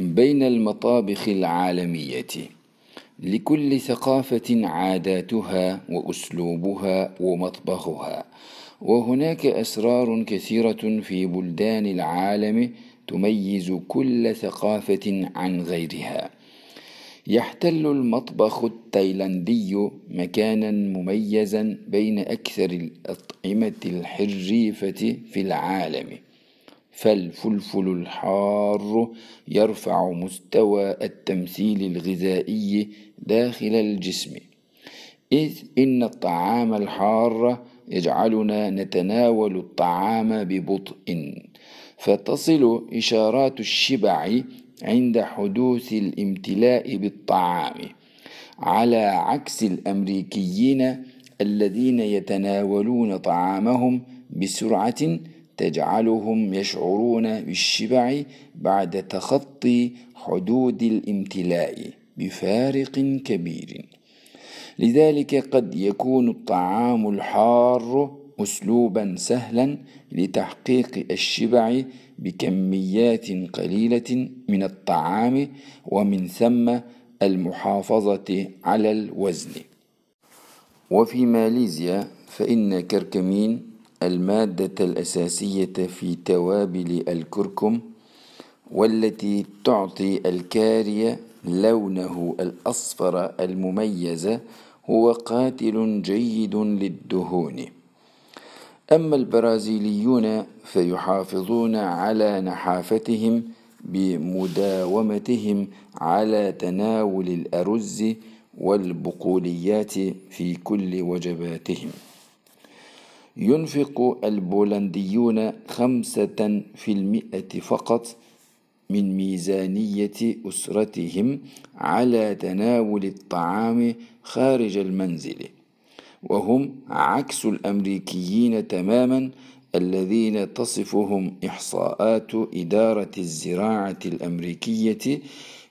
بين المطابخ العالمية لكل ثقافة عاداتها وأسلوبها ومطبخها. وهناك أسرار كثيرة في بلدان العالم تميز كل ثقافة عن غيرها. يحتل المطبخ التايلاندي مكانا مميزا بين أكثر الأطعمة الحريفة في العالم. فالفلفل الحار يرفع مستوى التمثيل الغذائي داخل الجسم. إذ إن الطعام الحار يجعلنا نتناول الطعام ببطء فتصل إشارات الشبع عند حدوث الامتلاء بالطعام. على عكس الأمريكيين الذين يتناولون طعامهم بسرعة تجعلهم يشعرون بالشبع بعد تخطي حدود الامتلاء بفارق كبير. لذلك قد يكون الطعام الحار أسلوبا سهلا لتحقيق الشبع بكميات قليلة من الطعام ومن ثم المحافظة على الوزن. وفي ماليزيا فإن كركمين المادة الأساسية في توابل الكركم والتي تعطي الكاري لونه الأصفر المميز هو قاتل جيد للدهون. أما البرازيليون فيحافظون على نحافتهم بمداومتهم على تناول الأرز والبقوليات في كل وجباتهم. ينفق البولنديون خمسة في المئة فقط من ميزانية أسرتهم على تناول الطعام خارج المنزل. وهم عكس الأمريكيين تماما الذين تصفهم إحصاءات إدارة الزراعة الأمريكية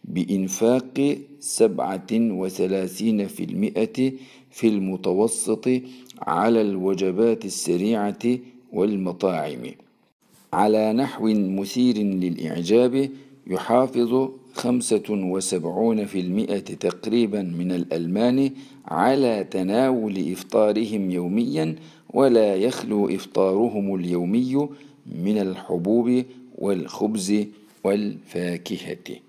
بإنفاق سبعة وثلاثين في المئة في المتوسط على الوجبات السريعة والمطاعم. على نحو مثير للإعجاب يحافظ خمسة وسبعون في المئة تقريبا من الألمان على تناول إفطارهم يوميا ولا يخلو إفطارهم اليومي من الحبوب والخبز والفاكهة.